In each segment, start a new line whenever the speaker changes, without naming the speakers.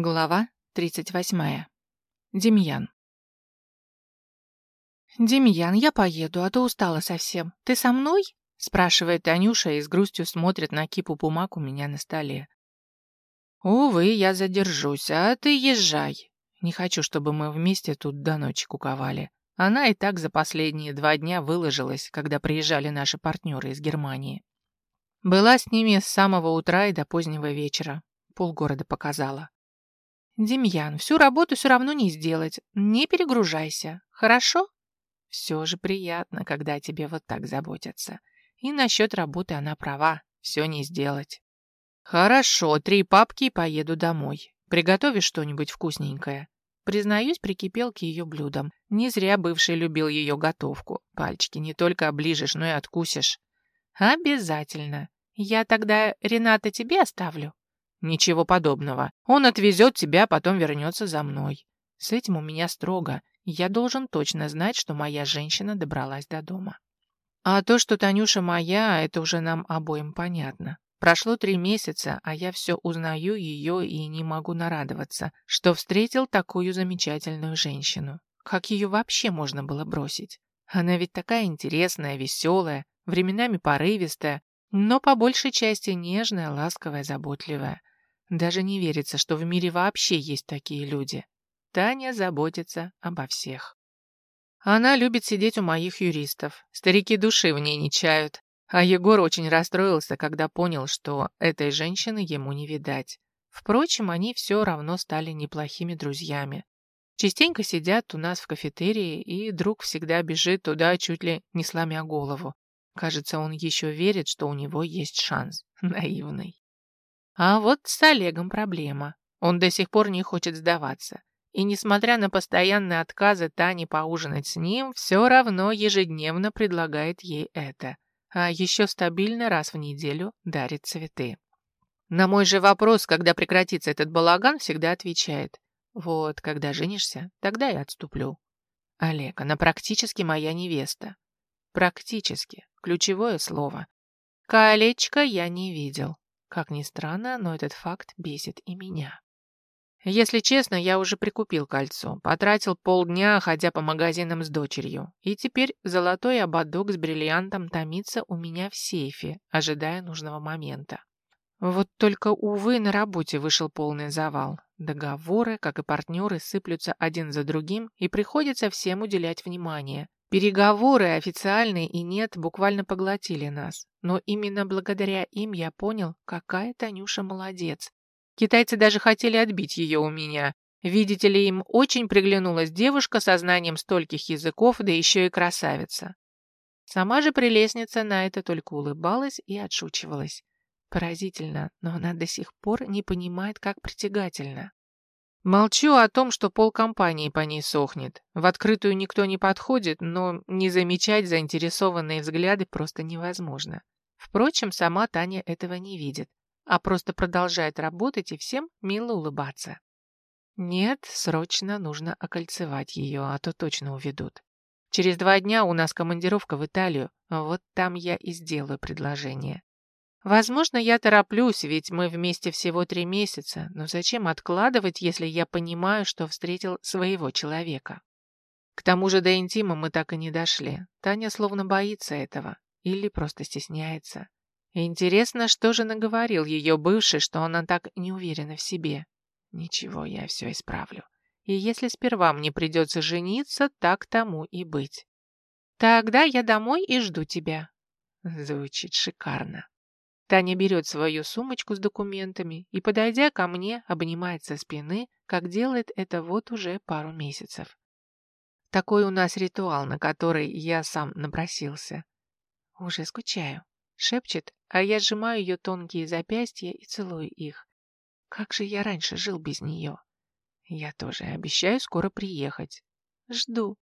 Глава 38. Демьян. «Демьян, я поеду, а то устала совсем. Ты со мной?» — спрашивает Танюша и с грустью смотрит на кипу бумаг у меня на столе. «Увы, я задержусь, а ты езжай. Не хочу, чтобы мы вместе тут до ночи куковали. Она и так за последние два дня выложилась, когда приезжали наши партнеры из Германии. Была с ними с самого утра и до позднего вечера. Полгорода показала. «Демьян, всю работу все равно не сделать. Не перегружайся. Хорошо?» «Все же приятно, когда тебе вот так заботятся. И насчет работы она права. Все не сделать». «Хорошо, три папки и поеду домой. Приготовишь что-нибудь вкусненькое?» Признаюсь, прикипел к ее блюдам. Не зря бывший любил ее готовку. Пальчики не только оближешь, но и откусишь. «Обязательно. Я тогда Рената тебе оставлю?» Ничего подобного. Он отвезет тебя, потом вернется за мной. С этим у меня строго. Я должен точно знать, что моя женщина добралась до дома. А то, что Танюша моя, это уже нам обоим понятно. Прошло три месяца, а я все узнаю ее и не могу нарадоваться, что встретил такую замечательную женщину. Как ее вообще можно было бросить? Она ведь такая интересная, веселая, временами порывистая, но по большей части нежная, ласковая, заботливая. Даже не верится, что в мире вообще есть такие люди. Таня заботится обо всех. Она любит сидеть у моих юристов. Старики души в ней не чают. А Егор очень расстроился, когда понял, что этой женщины ему не видать. Впрочем, они все равно стали неплохими друзьями. Частенько сидят у нас в кафетерии, и друг всегда бежит туда, чуть ли не сломя голову. Кажется, он еще верит, что у него есть шанс. Наивный. А вот с Олегом проблема. Он до сих пор не хочет сдаваться. И несмотря на постоянные отказы Тани поужинать с ним, все равно ежедневно предлагает ей это. А еще стабильно раз в неделю дарит цветы. На мой же вопрос, когда прекратится этот балаган, всегда отвечает. Вот, когда женишься, тогда я отступлю. Олег, она практически моя невеста. Практически. Ключевое слово. Колечко я не видел. Как ни странно, но этот факт бесит и меня. Если честно, я уже прикупил кольцо, потратил полдня, ходя по магазинам с дочерью, и теперь золотой ободок с бриллиантом томится у меня в сейфе, ожидая нужного момента. Вот только, увы, на работе вышел полный завал. Договоры, как и партнеры, сыплются один за другим, и приходится всем уделять внимание. Переговоры, официальные и нет, буквально поглотили нас. Но именно благодаря им я понял, какая Танюша молодец. Китайцы даже хотели отбить ее у меня. Видите ли, им очень приглянулась девушка со знанием стольких языков, да еще и красавица. Сама же прелестница на это только улыбалась и отшучивалась. Поразительно, но она до сих пор не понимает, как притягательно. Молчу о том, что полкомпании по ней сохнет. В открытую никто не подходит, но не замечать заинтересованные взгляды просто невозможно. Впрочем, сама Таня этого не видит, а просто продолжает работать и всем мило улыбаться. Нет, срочно нужно окольцевать ее, а то точно уведут. Через два дня у нас командировка в Италию, вот там я и сделаю предложение. Возможно, я тороплюсь, ведь мы вместе всего три месяца, но зачем откладывать, если я понимаю, что встретил своего человека? К тому же до интима мы так и не дошли. Таня словно боится этого или просто стесняется. Интересно, что же наговорил ее бывший, что она так не уверена в себе. Ничего, я все исправлю. И если сперва мне придется жениться, так тому и быть. Тогда я домой и жду тебя. Звучит шикарно. Таня берет свою сумочку с документами и, подойдя ко мне, обнимает со спины, как делает это вот уже пару месяцев. Такой у нас ритуал, на который я сам напросился. Уже скучаю. Шепчет, а я сжимаю ее тонкие запястья и целую их. Как же я раньше жил без нее? Я тоже обещаю скоро приехать. Жду.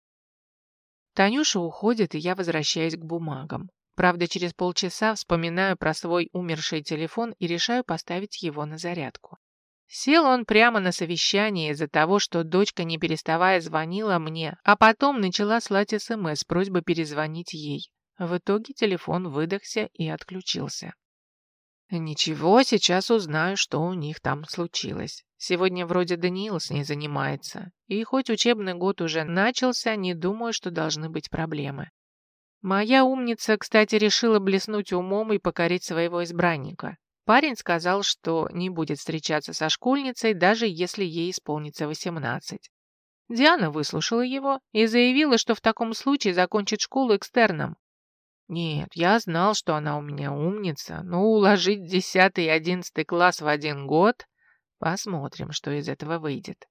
Танюша уходит, и я возвращаюсь к бумагам. Правда, через полчаса вспоминаю про свой умерший телефон и решаю поставить его на зарядку. Сел он прямо на совещании из-за того, что дочка, не переставая, звонила мне, а потом начала слать СМС с просьбой перезвонить ей. В итоге телефон выдохся и отключился. Ничего, сейчас узнаю, что у них там случилось. Сегодня вроде Даниил с ней занимается. И хоть учебный год уже начался, не думаю, что должны быть проблемы. Моя умница, кстати, решила блеснуть умом и покорить своего избранника. Парень сказал, что не будет встречаться со школьницей, даже если ей исполнится 18. Диана выслушала его и заявила, что в таком случае закончит школу экстерном. Нет, я знал, что она у меня умница, но уложить 10 и 11 класс в один год... Посмотрим, что из этого выйдет.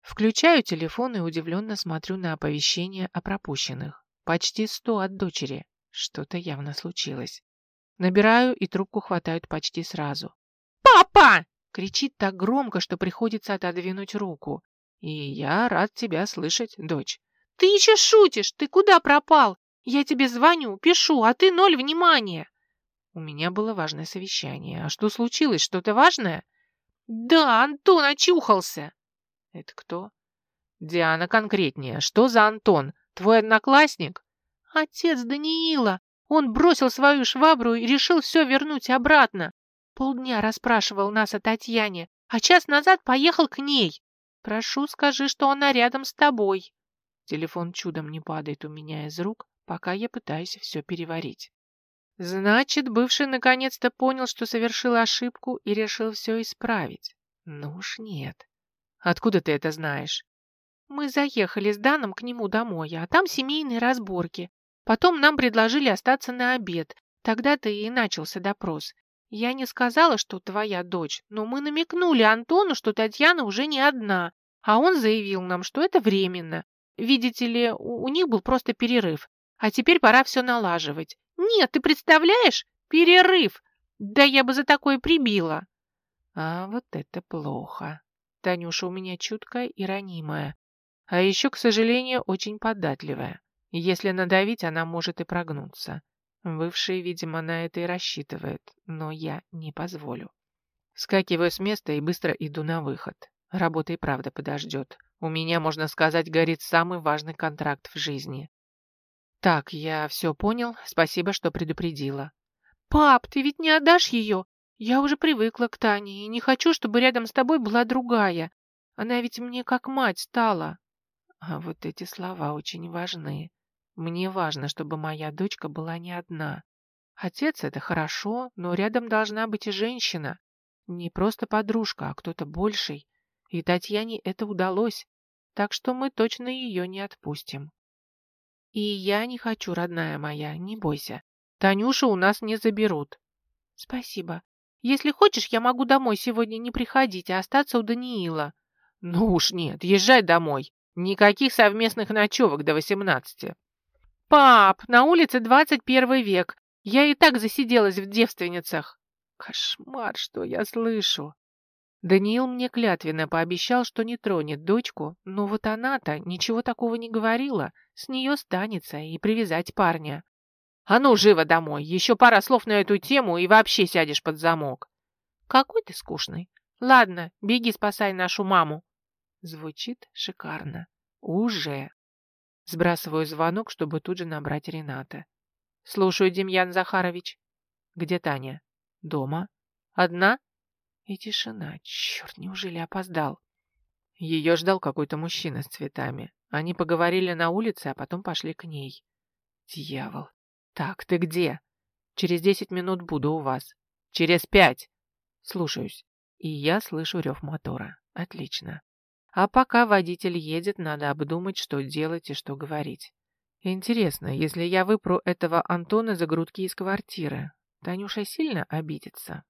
Включаю телефон и удивленно смотрю на оповещение о пропущенных. Почти сто от дочери. Что-то явно случилось. Набираю, и трубку хватают почти сразу. «Папа!» — кричит так громко, что приходится отодвинуть руку. «И я рад тебя слышать, дочь». «Ты еще шутишь! Ты куда пропал? Я тебе звоню, пишу, а ты ноль внимания. У меня было важное совещание. А что случилось? Что-то важное? Да, Антон очухался. Это кто? Диана конкретнее. Что за Антон? Твой одноклассник? Отец Даниила. Он бросил свою швабру и решил все вернуть обратно. Полдня расспрашивал нас о Татьяне, а час назад поехал к ней. Прошу, скажи, что она рядом с тобой. Телефон чудом не падает у меня из рук, пока я пытаюсь все переварить. Значит, бывший наконец-то понял, что совершил ошибку и решил все исправить. Ну уж нет. Откуда ты это знаешь? Мы заехали с Даном к нему домой, а там семейные разборки. Потом нам предложили остаться на обед. Тогда-то и начался допрос. Я не сказала, что твоя дочь, но мы намекнули Антону, что Татьяна уже не одна, а он заявил нам, что это временно. Видите ли, у, у них был просто перерыв. А теперь пора все налаживать. Нет, ты представляешь? Перерыв! Да я бы за такое прибила. А вот это плохо. Танюша у меня чуткая и ранимая. А еще, к сожалению, очень податливая. Если надавить, она может и прогнуться. Бывший, видимо, на это и рассчитывает, но я не позволю. Скакиваю с места и быстро иду на выход. Работа и правда подождет. У меня, можно сказать, горит самый важный контракт в жизни. Так, я все понял. Спасибо, что предупредила. Пап, ты ведь не отдашь ее? Я уже привыкла к Тане и не хочу, чтобы рядом с тобой была другая. Она ведь мне как мать стала. А вот эти слова очень важны. Мне важно, чтобы моя дочка была не одна. Отец — это хорошо, но рядом должна быть и женщина. Не просто подружка, а кто-то больший. И Татьяне это удалось, так что мы точно ее не отпустим. И я не хочу, родная моя, не бойся. Танюшу у нас не заберут. Спасибо. Если хочешь, я могу домой сегодня не приходить, а остаться у Даниила. Ну уж нет, езжай домой. Никаких совместных ночевок до восемнадцати. Пап, на улице двадцать первый век. Я и так засиделась в девственницах. Кошмар, что я слышу. Даниил мне клятвенно пообещал, что не тронет дочку, но вот она-то ничего такого не говорила. С нее станется и привязать парня. А ну, живо домой, еще пара слов на эту тему и вообще сядешь под замок. Какой ты скучный. Ладно, беги спасай нашу маму. Звучит шикарно. Уже. Сбрасываю звонок, чтобы тут же набрать Рената. Слушаю, Демьян Захарович. Где Таня? Дома. Одна? И тишина. Черт, неужели опоздал? Ее ждал какой-то мужчина с цветами. Они поговорили на улице, а потом пошли к ней. Дьявол. Так, ты где? Через десять минут буду у вас. Через пять. Слушаюсь. И я слышу рев мотора. Отлично. А пока водитель едет, надо обдумать, что делать и что говорить. Интересно, если я выпру этого Антона за грудки из квартиры, Танюша сильно обидится?